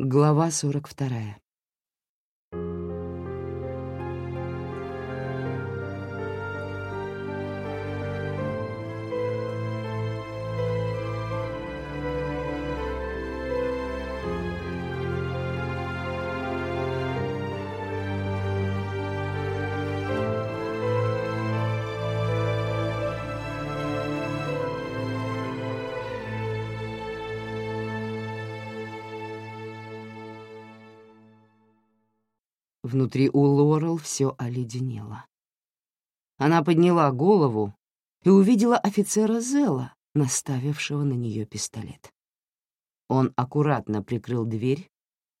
Глава 42. Внутри у Лорел все оледенело. Она подняла голову и увидела офицера Зела, наставившего на нее пистолет. Он аккуратно прикрыл дверь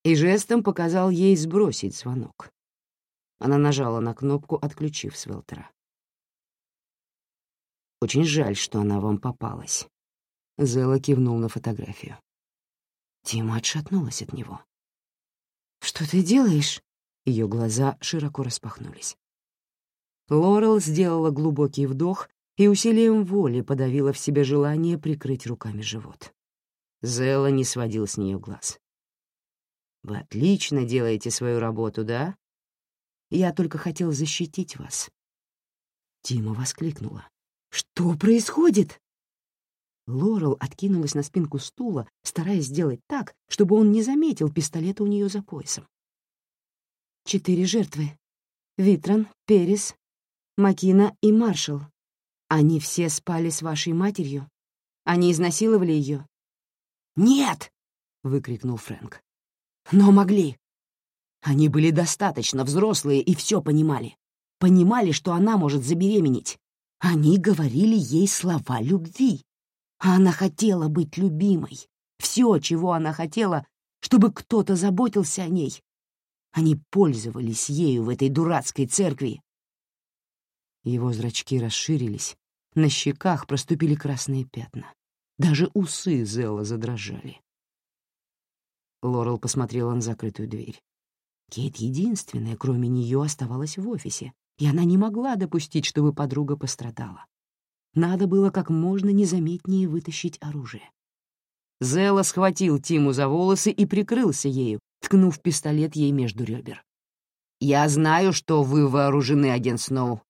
и жестом показал ей сбросить звонок. Она нажала на кнопку, отключив Свелтера. «Очень жаль, что она вам попалась», — Зела кивнул на фотографию. Тима отшатнулась от него. «Что ты делаешь?» Ее глаза широко распахнулись. Лорел сделала глубокий вдох и усилием воли подавила в себе желание прикрыть руками живот. Зелла не сводил с нее глаз. «Вы отлично делаете свою работу, да? Я только хотел защитить вас». Тима воскликнула. «Что происходит?» Лорел откинулась на спинку стула, стараясь сделать так, чтобы он не заметил пистолета у нее за поясом. Четыре жертвы. Витран, Перес, Макина и Маршал. Они все спали с вашей матерью? Они изнасиловали ее? «Нет!» — выкрикнул Фрэнк. «Но могли. Они были достаточно взрослые и все понимали. Понимали, что она может забеременеть. Они говорили ей слова любви. А она хотела быть любимой. Все, чего она хотела, чтобы кто-то заботился о ней, они пользовались ею в этой дурацкой церкви. Его зрачки расширились, на щеках проступили красные пятна. Даже усы Зелла задрожали. Лорел посмотрела на закрытую дверь. Кейт единственная, кроме нее, оставалась в офисе, и она не могла допустить, чтобы подруга пострадала. Надо было как можно незаметнее вытащить оружие. Зелла схватил Тиму за волосы и прикрылся ею, ткнув пистолет ей между ребер. «Я знаю, что вы вооружены, агент Сноу.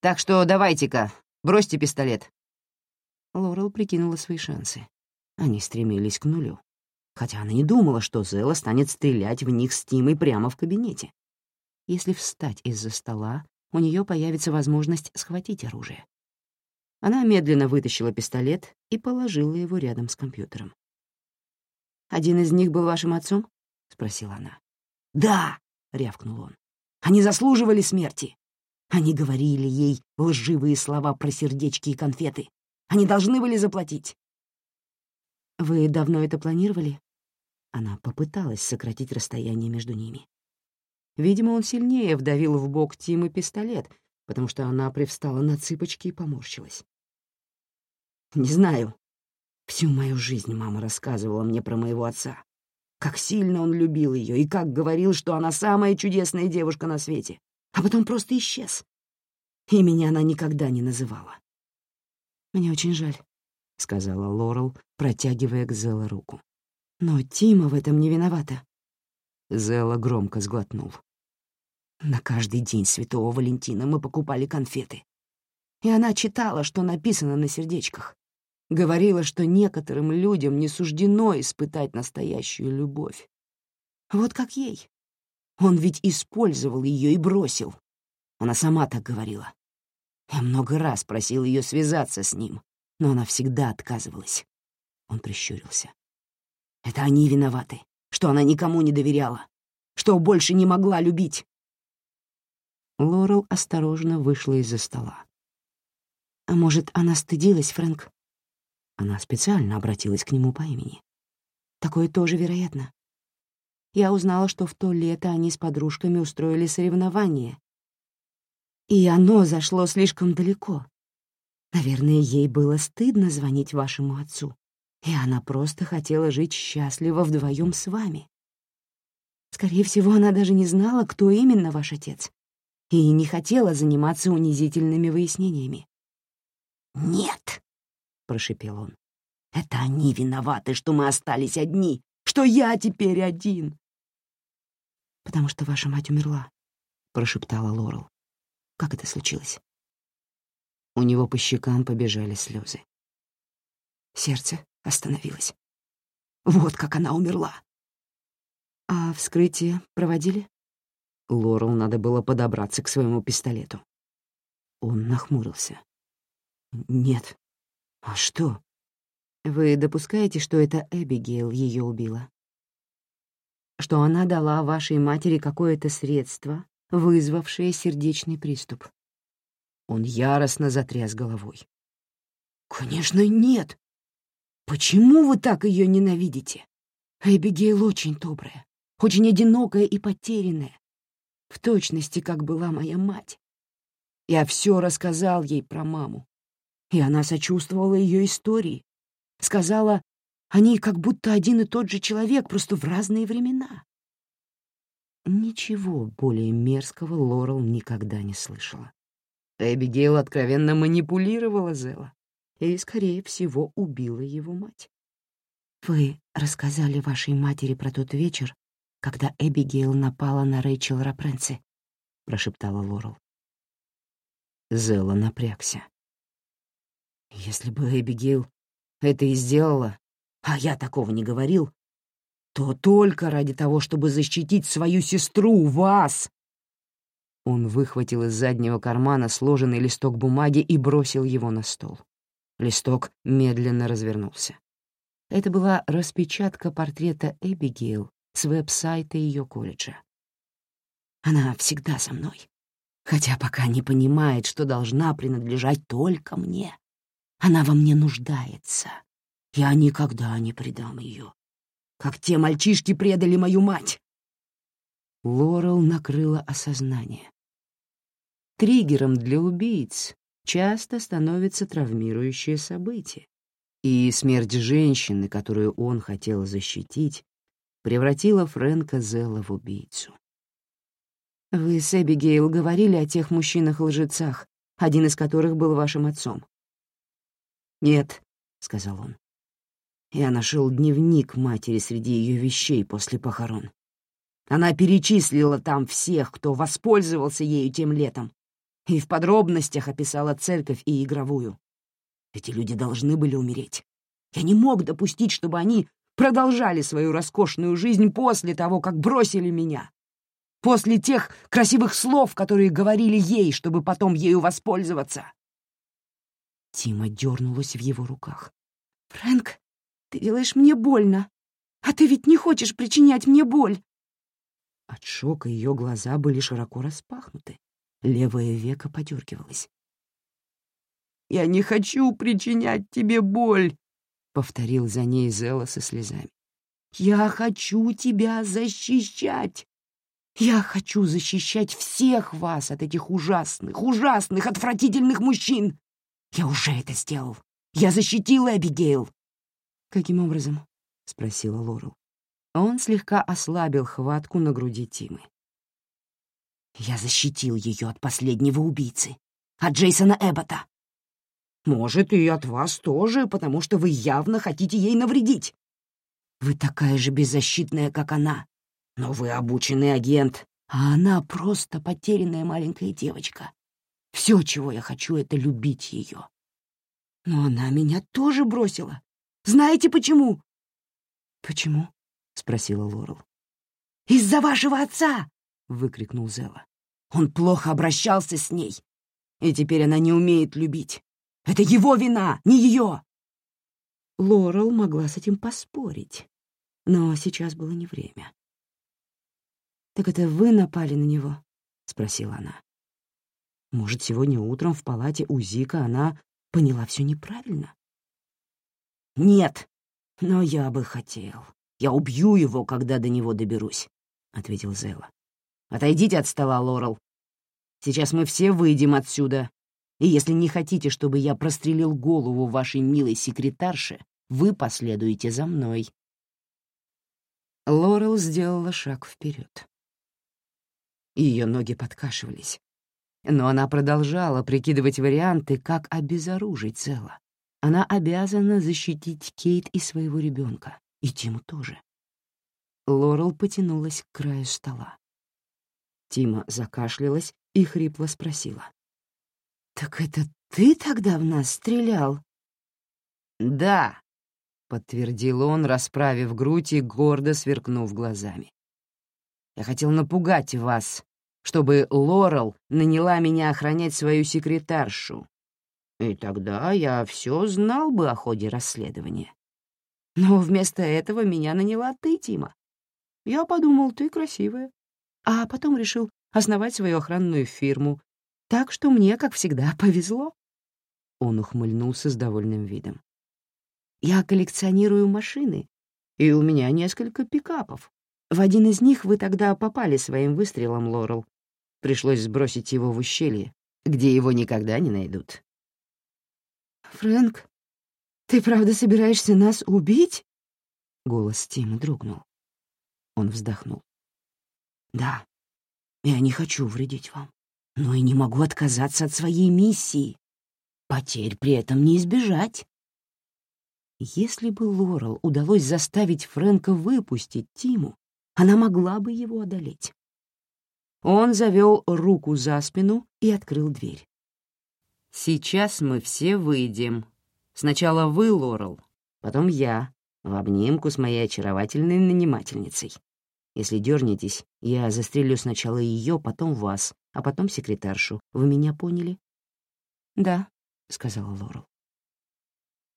Так что давайте-ка, бросьте пистолет». Лорел прикинула свои шансы. Они стремились к нулю. Хотя она не думала, что Зелла станет стрелять в них с Тимой прямо в кабинете. Если встать из-за стола, у нее появится возможность схватить оружие. Она медленно вытащила пистолет и положила его рядом с компьютером. «Один из них был вашим отцом?» — спросила она. «Да!» — рявкнул он. «Они заслуживали смерти. Они говорили ей лживые слова про сердечки и конфеты. Они должны были заплатить». «Вы давно это планировали?» Она попыталась сократить расстояние между ними. Видимо, он сильнее вдавил в бок Тимы пистолет, потому что она привстала на цыпочки и поморщилась. «Не знаю. Всю мою жизнь мама рассказывала мне про моего отца. Как сильно он любил ее и как говорил, что она самая чудесная девушка на свете, а потом просто исчез. И меня она никогда не называла. «Мне очень жаль», — сказала Лорел, протягивая к Зелла руку. «Но Тима в этом не виновата». Зелла громко сглотнул. На каждый день Святого Валентина мы покупали конфеты. И она читала, что написано на сердечках. Говорила, что некоторым людям не суждено испытать настоящую любовь. Вот как ей. Он ведь использовал ее и бросил. Она сама так говорила. Я много раз просил ее связаться с ним, но она всегда отказывалась. Он прищурился. Это они виноваты, что она никому не доверяла, что больше не могла любить. Лорел осторожно вышла из-за стола. «А может, она стыдилась, Фрэнк?» Она специально обратилась к нему по имени. Такое тоже вероятно. Я узнала, что в то лето они с подружками устроили соревнование. И оно зашло слишком далеко. Наверное, ей было стыдно звонить вашему отцу, и она просто хотела жить счастливо вдвоем с вами. Скорее всего, она даже не знала, кто именно ваш отец, и не хотела заниматься унизительными выяснениями. «Нет!» — прошепел он. «Это они виноваты, что мы остались одни, что я теперь один. «Потому что ваша мать умерла», — прошептала Лорел. «Как это случилось?» У него по щекам побежали слезы. Сердце остановилось. Вот как она умерла. «А вскрытие проводили?» Лорел надо было подобраться к своему пистолету. Он нахмурился. «Нет. А что?» «Вы допускаете, что это Эбигейл ее убила?» «Что она дала вашей матери какое-то средство, вызвавшее сердечный приступ?» Он яростно затряс головой. «Конечно, нет! Почему вы так ее ненавидите? Эбигейл очень добрая, очень одинокая и потерянная, в точности, как была моя мать. Я все рассказал ей про маму, и она сочувствовала ее истории. Сказала, они как будто один и тот же человек, просто в разные времена. Ничего более мерзкого Лорел никогда не слышала. Эбигейл откровенно манипулировала Зела и, скорее всего, убила его мать. «Вы рассказали вашей матери про тот вечер, когда Эбигейл напала на Рэйчел Рапренци», — прошептала Лорел. Зела напрягся. Если бы Эбигейл это и сделала, а я такого не говорил, то только ради того, чтобы защитить свою сестру, вас. Он выхватил из заднего кармана сложенный листок бумаги и бросил его на стол. Листок медленно развернулся. Это была распечатка портрета Эбигейл с веб-сайта ее колледжа. Она всегда со мной, хотя пока не понимает, что должна принадлежать только мне. Она во мне нуждается. Я никогда не предам ее. Как те мальчишки предали мою мать. Лорел накрыла осознание. Триггером для убийц часто становится травмирующее событие, и смерть женщины, которую он хотел защитить, превратила Фрэнка Зелла в убийцу. «Вы с Эбигейл говорили о тех мужчинах-лжецах, один из которых был вашим отцом?» «Нет», — сказал он. Я нашел дневник матери среди ее вещей после похорон. Она перечислила там всех, кто воспользовался ею тем летом, и в подробностях описала церковь и игровую. Эти люди должны были умереть. Я не мог допустить, чтобы они продолжали свою роскошную жизнь после того, как бросили меня. После тех красивых слов, которые говорили ей, чтобы потом ею воспользоваться. Тима дернулась в его руках. «Фрэнк, ты делаешь мне больно. А ты ведь не хочешь причинять мне боль!» От шока ее глаза были широко распахнуты. Левое веко подергивалось. «Я не хочу причинять тебе боль!» повторил за ней Зела со слезами. «Я хочу тебя защищать! Я хочу защищать всех вас от этих ужасных, ужасных, отвратительных мужчин! Я уже это сделал! Я защитила Эбигейл!» «Каким образом?» — спросила Лорел. Он слегка ослабил хватку на груди Тимы. «Я защитил ее от последнего убийцы, от Джейсона Эббота. Может, и от вас тоже, потому что вы явно хотите ей навредить. Вы такая же беззащитная, как она, но вы обученный агент, а она просто потерянная маленькая девочка. Все, чего я хочу, — это любить ее. Но она меня тоже бросила. Знаете почему?» «Почему?» — спросила Лорел. «Из-за вашего отца!» — выкрикнул Зела. «Он плохо обращался с ней, и теперь она не умеет любить. Это его вина, не ее!» Лорел могла с этим поспорить, но сейчас было не время. «Так это вы напали на него?» — спросила она. «Может, сегодня утром в палате у Зика она поняла все неправильно?» «Нет, но я бы хотел. Я убью его, когда до него доберусь», — ответил Зела. «Отойдите от стола, Лорел. Сейчас мы все выйдем отсюда, и если не хотите, чтобы я прострелил голову вашей милой секретарше, вы последуете за мной». Лорел сделала шаг вперед. Ее ноги подкашивались, но она продолжала прикидывать варианты, как обезоружить Зела. Она обязана защитить Кейт и своего ребенка, и Тиму тоже. Лорел потянулась к краю стола. Тима закашлялась и хрипло спросила. «Так это ты тогда в нас стрелял?» «Да», — подтвердил он, расправив грудь и гордо сверкнув глазами. «Я хотел напугать вас, чтобы Лорел наняла меня охранять свою секретаршу. И тогда я все знал бы о ходе расследования. Но вместо этого меня наняла ты, Тима. Я подумал, ты красивая. А потом решил основать свою охранную фирму. Так что мне, как всегда, повезло. Он ухмыльнулся с довольным видом. Я коллекционирую машины, и у меня несколько пикапов. В один из них вы тогда попали своим выстрелом, Лорел. Пришлось сбросить его в ущелье, где его никогда не найдут. «Фрэнк, ты правда собираешься нас убить?» Голос Тима дрогнул. Он вздохнул. «Да, я не хочу вредить вам, но и не могу отказаться от своей миссии. Потерь при этом не избежать». Если бы Лорел удалось заставить Фрэнка выпустить Тиму, она могла бы его одолеть. Он завел руку за спину и открыл дверь. «Сейчас мы все выйдем. Сначала вы, Лорел, потом я, в обнимку с моей очаровательной нанимательницей. Если дернетесь, я застрелю сначала ее, потом вас, а потом секретаршу. Вы меня поняли?» «Да», — сказала Лорел.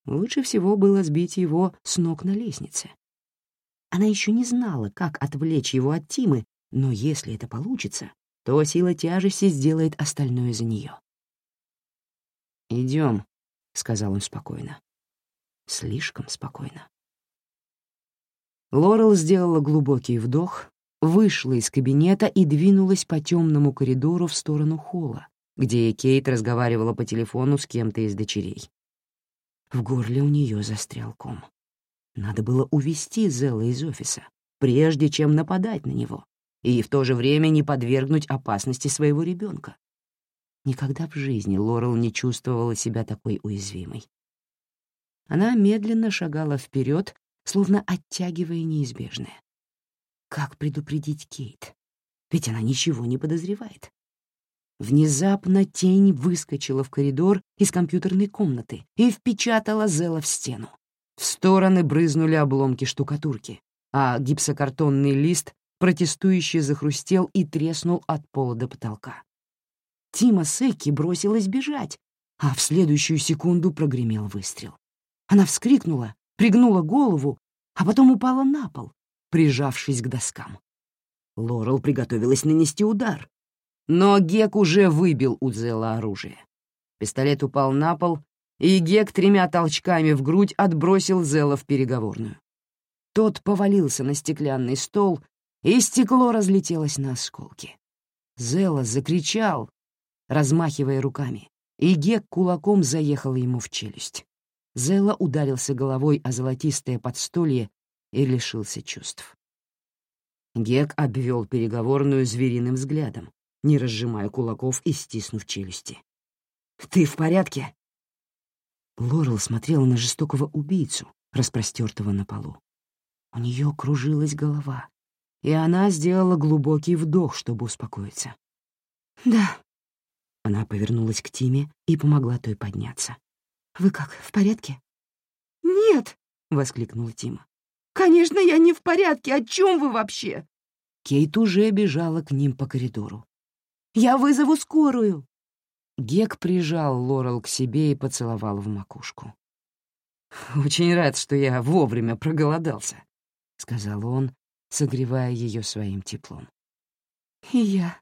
Лучше всего было сбить его с ног на лестнице. Она еще не знала, как отвлечь его от Тимы, но если это получится, то сила тяжести сделает остальное за нее. «Идем», — сказал он спокойно. Слишком спокойно. Лорел сделала глубокий вдох, вышла из кабинета и двинулась по темному коридору в сторону холла, где Кейт разговаривала по телефону с кем-то из дочерей. В горле у нее застрял ком. Надо было увести Зелла из офиса, прежде чем нападать на него, и в то же время не подвергнуть опасности своего ребенка. Никогда в жизни Лорел не чувствовала себя такой уязвимой. Она медленно шагала вперед, словно оттягивая неизбежное. Как предупредить Кейт? Ведь она ничего не подозревает. Внезапно тень выскочила в коридор из компьютерной комнаты и впечатала Зела в стену. В стороны брызнули обломки штукатурки, а гипсокартонный лист протестующе захрустел и треснул от пола до потолка. Тима Секки бросилась бежать, а в следующую секунду прогремел выстрел. Она вскрикнула, пригнула голову, а потом упала на пол, прижавшись к доскам. Лорел приготовилась нанести удар, но Гек уже выбил у Зела оружие. Пистолет упал на пол, и Гек тремя толчками в грудь отбросил Зела в переговорную. Тот повалился на стеклянный стол, и стекло разлетелось на осколки. Зела закричал, размахивая руками, и Гек кулаком заехал ему в челюсть. Зела ударился головой о золотистое подстолье и лишился чувств. Гек обвел переговорную звериным взглядом, не разжимая кулаков и стиснув челюсти. «Ты в порядке?» Лорел смотрела на жестокого убийцу, распростертого на полу. У нее кружилась голова, и она сделала глубокий вдох, чтобы успокоиться. «Да», она повернулась к Тиме и помогла той подняться. «Вы как, в порядке?» «Нет!» — воскликнула Тима. «Конечно, я не в порядке. О чем вы вообще?» Кейт уже бежала к ним по коридору. «Я вызову скорую!» Гек прижал Лорел к себе и поцеловал в макушку. «Очень рад, что я вовремя проголодался», — сказал он, согревая ее своим теплом. «И я»,